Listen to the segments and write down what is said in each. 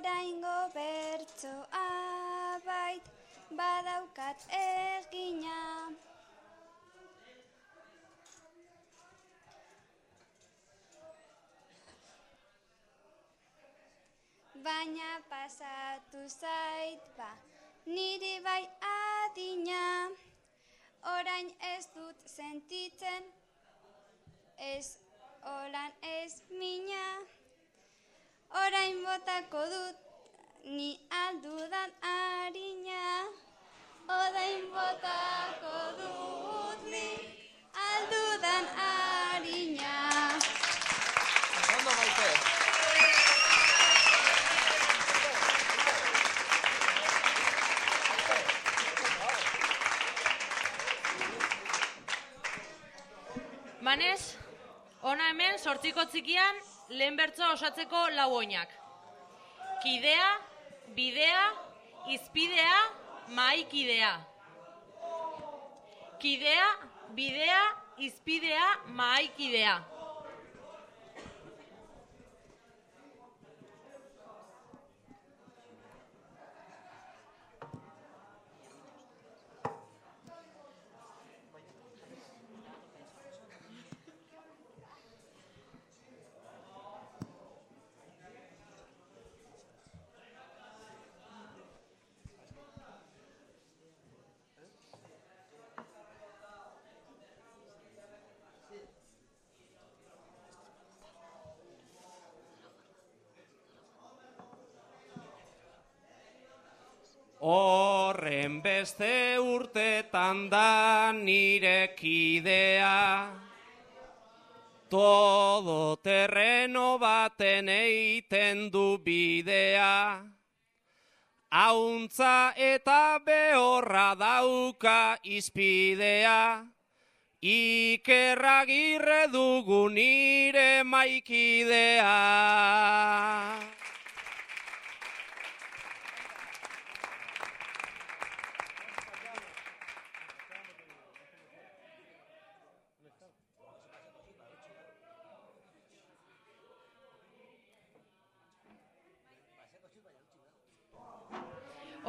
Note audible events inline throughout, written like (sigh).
oraingo bertsoa bait badaukat egina. Baina pasatu zait ba, niri bai adina, orain ez dut sentitzen, ez olan ez mina, orain botako dut ni aldudan harina, orain botako dut ni aldudan harina. Ondo maite. Manez, ona hemen sortziko txikian lehen bertsoa osatzeko lau oinak. Kidea, bidea, izpidea, mahaikidea. Kidea, bidea, izpidea, mahaikidea. Beste urtetan da nire kidea, todo terreno baten eiten du bidea, hauntza eta behorra dauka izpidea, ikerragirre dugu nire maikidea.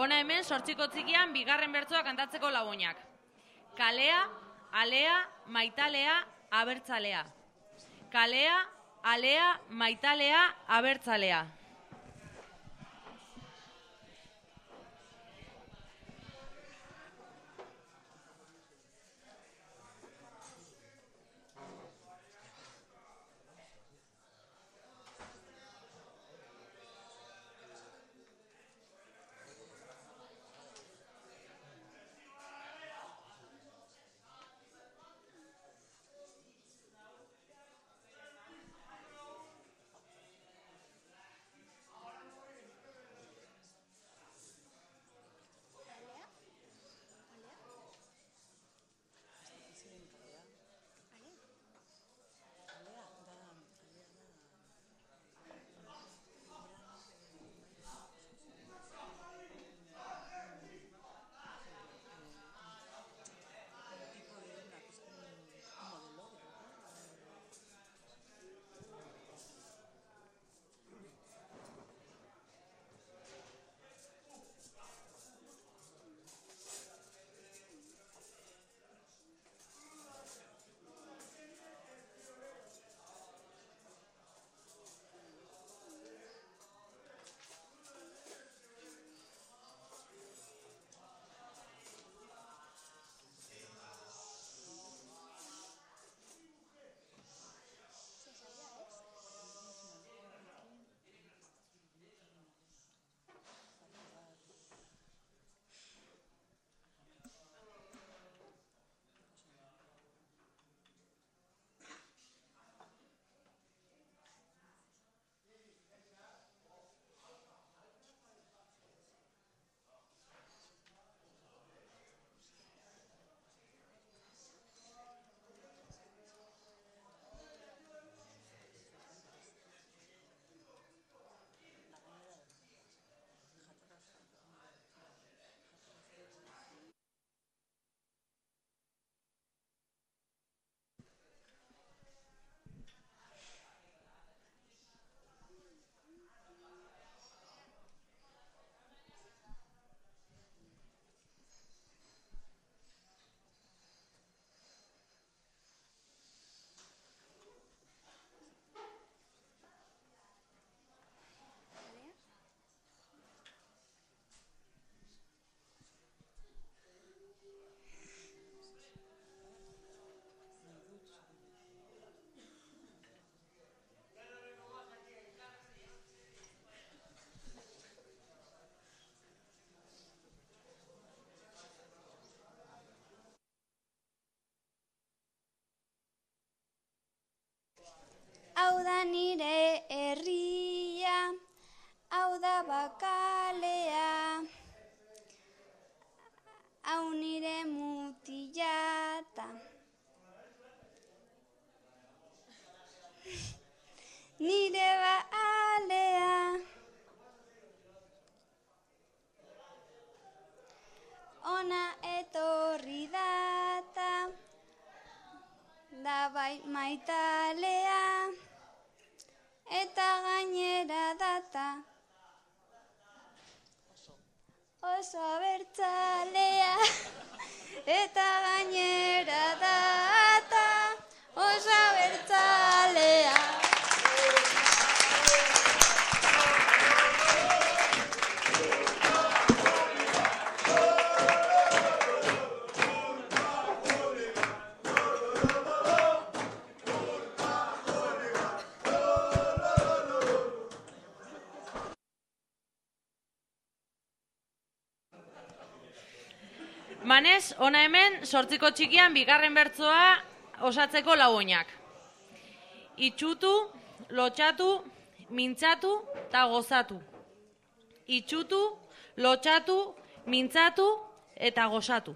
Ona hemen sortziko txikian bigarren bertsoa kantatzeko lau oinak. Kalea, alea, maitalea, abertzalea. Kalea, alea, maitalea, abertzalea. Da nire herria, hau da bakalea, hau nire mutilata. (laughs) Nire baalea, ona etorri data, da bai maitalea, eta gainera data. Oso abertzalea, eta gainera data, Manez, ona hemen, sortziko txikian bigarren bertzoa osatzeko lagoinak. Itxutu, lotxatu, mintzatu eta gozatu. Itxutu, lotxatu, mintzatu eta gozatu.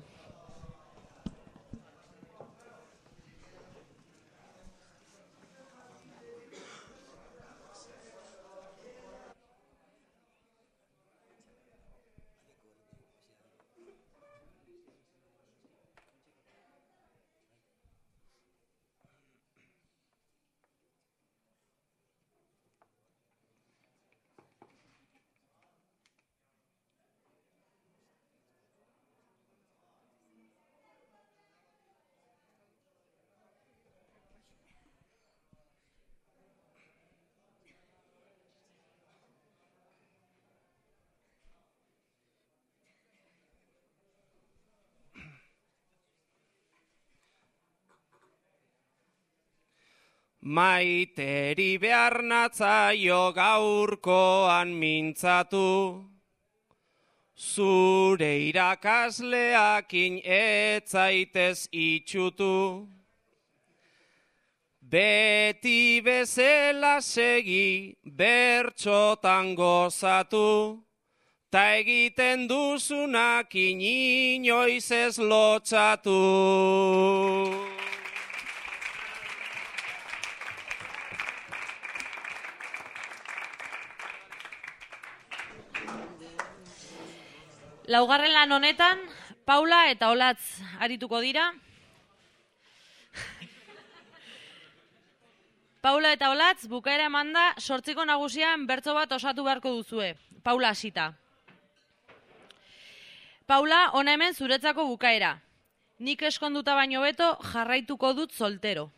Maiteri behar natzaio gaurkoan mintzatu, zure irakasleakin etzaitez itxutu. Beti bezela segi bertxotan gozatu, ta egiten duzunakin inoiz ez lotxatu. Laugarren lan honetan, Paula eta Olatz arituko dira. Paula eta Olatz bukaera emanda sortziko nagusian bertso bat osatu beharko duzue. Paula hasita. Paula, ona hemen zuretzako bukaera. Nik eskonduta baino beto jarraituko dut soltero.